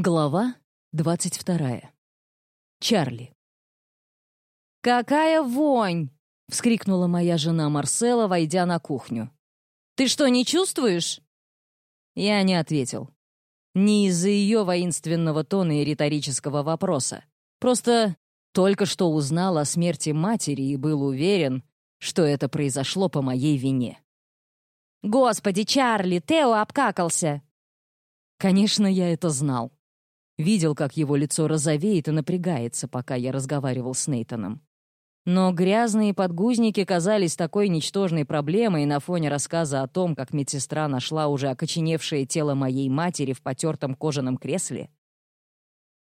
Глава двадцать вторая. Чарли. «Какая вонь!» — вскрикнула моя жена Марсела, войдя на кухню. «Ты что, не чувствуешь?» Я не ответил. Не из-за ее воинственного тона и риторического вопроса. Просто только что узнал о смерти матери и был уверен, что это произошло по моей вине. «Господи, Чарли, Тео обкакался!» Конечно, я это знал. Видел, как его лицо розовеет и напрягается, пока я разговаривал с Нейтаном. Но грязные подгузники казались такой ничтожной проблемой на фоне рассказа о том, как медсестра нашла уже окоченевшее тело моей матери в потертом кожаном кресле.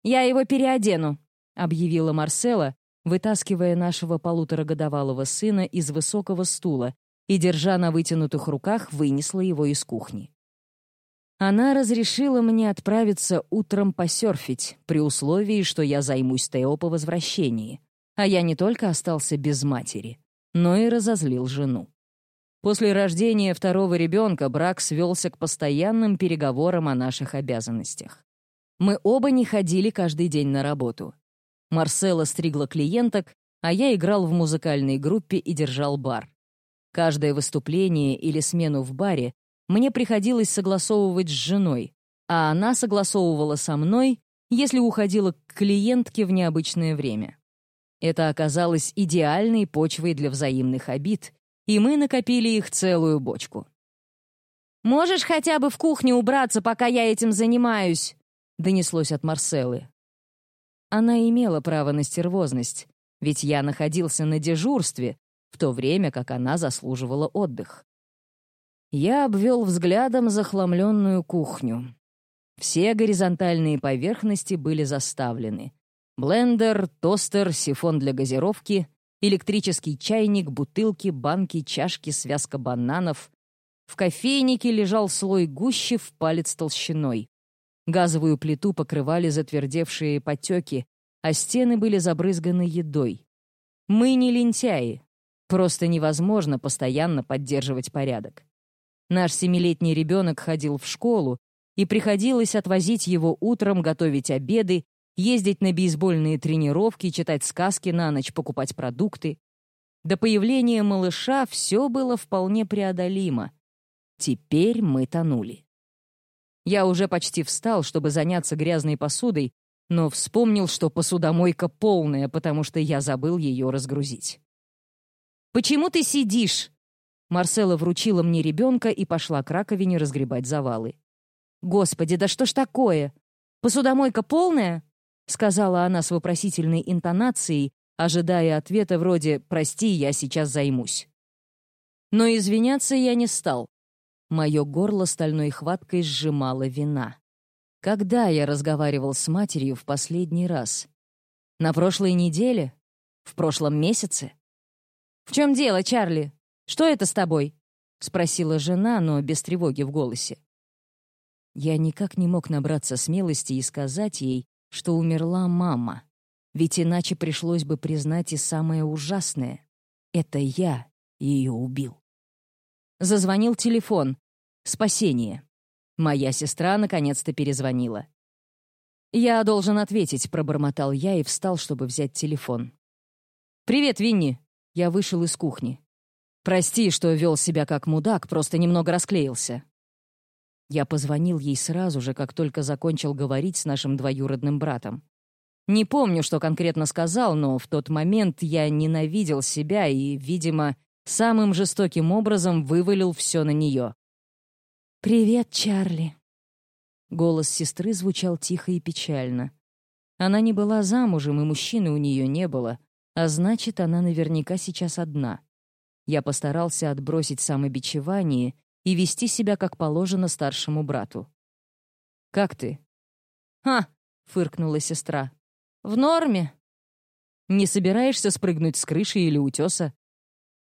«Я его переодену», — объявила Марсела, вытаскивая нашего полуторагодовалого сына из высокого стула и, держа на вытянутых руках, вынесла его из кухни. Она разрешила мне отправиться утром посерфить, при условии, что я займусь Тео по возвращении. А я не только остался без матери, но и разозлил жену. После рождения второго ребенка брак свелся к постоянным переговорам о наших обязанностях. Мы оба не ходили каждый день на работу. Марсела стригла клиенток, а я играл в музыкальной группе и держал бар. Каждое выступление или смену в баре мне приходилось согласовывать с женой, а она согласовывала со мной, если уходила к клиентке в необычное время. Это оказалось идеальной почвой для взаимных обид, и мы накопили их целую бочку. «Можешь хотя бы в кухне убраться, пока я этим занимаюсь?» — донеслось от Марселы. Она имела право на стервозность, ведь я находился на дежурстве, в то время как она заслуживала отдых. Я обвел взглядом захламленную кухню. Все горизонтальные поверхности были заставлены. Блендер, тостер, сифон для газировки, электрический чайник, бутылки, банки, чашки, связка бананов. В кофейнике лежал слой гуще в палец толщиной. Газовую плиту покрывали затвердевшие потеки, а стены были забрызганы едой. Мы не лентяи. Просто невозможно постоянно поддерживать порядок. Наш семилетний ребенок ходил в школу, и приходилось отвозить его утром, готовить обеды, ездить на бейсбольные тренировки, читать сказки на ночь, покупать продукты. До появления малыша все было вполне преодолимо. Теперь мы тонули. Я уже почти встал, чтобы заняться грязной посудой, но вспомнил, что посудомойка полная, потому что я забыл ее разгрузить. «Почему ты сидишь?» Марсела вручила мне ребенка и пошла к раковине разгребать завалы. «Господи, да что ж такое? Посудомойка полная?» — сказала она с вопросительной интонацией, ожидая ответа вроде «Прости, я сейчас займусь». Но извиняться я не стал. Мое горло стальной хваткой сжимала вина. Когда я разговаривал с матерью в последний раз? На прошлой неделе? В прошлом месяце? «В чем дело, Чарли? Что это с тобой?» — спросила жена, но без тревоги в голосе. Я никак не мог набраться смелости и сказать ей, что умерла мама, ведь иначе пришлось бы признать и самое ужасное — это я ее убил. Зазвонил телефон. Спасение. Моя сестра наконец-то перезвонила. «Я должен ответить», — пробормотал я и встал, чтобы взять телефон. «Привет, Винни!» Я вышел из кухни. Прости, что вел себя как мудак, просто немного расклеился. Я позвонил ей сразу же, как только закончил говорить с нашим двоюродным братом. Не помню, что конкретно сказал, но в тот момент я ненавидел себя и, видимо, самым жестоким образом вывалил все на нее. «Привет, Чарли». Голос сестры звучал тихо и печально. Она не была замужем, и мужчины у нее не было, а значит, она наверняка сейчас одна. Я постарался отбросить самобичевание и вести себя как положено старшему брату. «Как ты?» «Ха!» — фыркнула сестра. «В норме». «Не собираешься спрыгнуть с крыши или утеса?»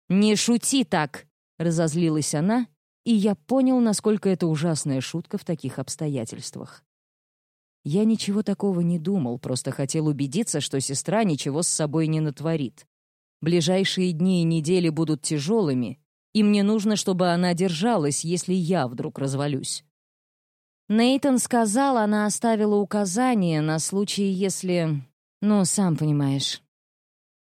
«Не шути так!» — разозлилась она, и я понял, насколько это ужасная шутка в таких обстоятельствах. Я ничего такого не думал, просто хотел убедиться, что сестра ничего с собой не натворит. Ближайшие дни и недели будут тяжелыми, и мне нужно, чтобы она держалась, если я вдруг развалюсь. Нейтон сказал, она оставила указание на случай, если... Ну, сам понимаешь.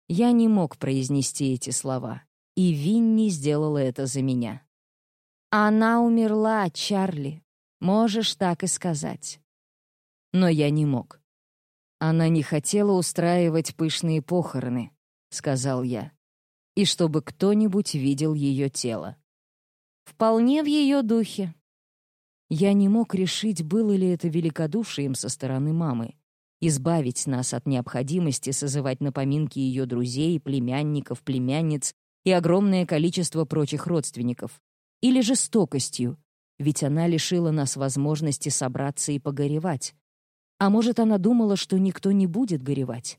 Я не мог произнести эти слова, и Винни сделала это за меня. «Она умерла, Чарли. Можешь так и сказать». Но я не мог. «Она не хотела устраивать пышные похороны», — сказал я, «и чтобы кто-нибудь видел ее тело». «Вполне в ее духе», я не мог решить, было ли это великодушием со стороны мамы, избавить нас от необходимости созывать на поминки ее друзей, племянников, племянниц и огромное количество прочих родственников, или жестокостью, ведь она лишила нас возможности собраться и погоревать. А может, она думала, что никто не будет горевать?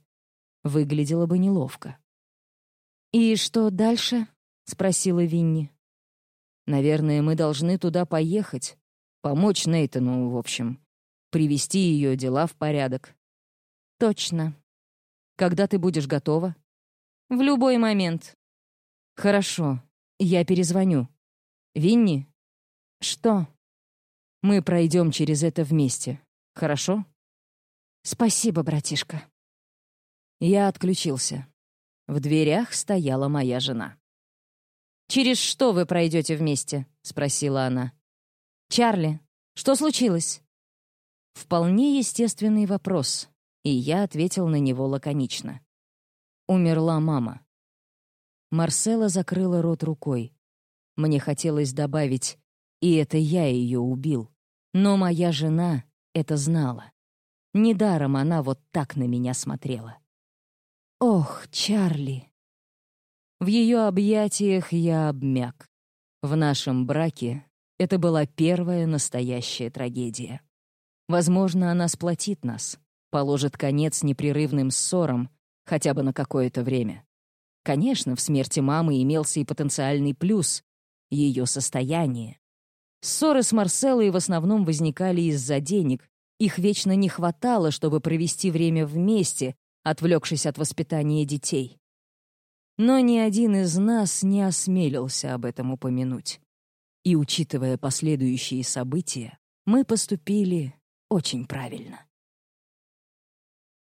Выглядело бы неловко. «И что дальше?» — спросила Винни. «Наверное, мы должны туда поехать, Помочь Нейтану, в общем. Привести ее дела в порядок. Точно. Когда ты будешь готова? В любой момент. Хорошо. Я перезвоню. Винни? Что? Мы пройдем через это вместе. Хорошо? Спасибо, братишка. Я отключился. В дверях стояла моя жена. «Через что вы пройдете вместе?» — спросила она. «Чарли, что случилось?» Вполне естественный вопрос, и я ответил на него лаконично. Умерла мама. Марсела закрыла рот рукой. Мне хотелось добавить «и это я ее убил». Но моя жена это знала. Недаром она вот так на меня смотрела. «Ох, Чарли!» В ее объятиях я обмяк. В нашем браке это была первая настоящая трагедия. Возможно, она сплотит нас, положит конец непрерывным ссорам хотя бы на какое-то время. Конечно, в смерти мамы имелся и потенциальный плюс — ее состояние. Ссоры с Марселой в основном возникали из-за денег. Их вечно не хватало, чтобы провести время вместе, отвлекшись от воспитания детей. Но ни один из нас не осмелился об этом упомянуть. И учитывая последующие события, мы поступили очень правильно.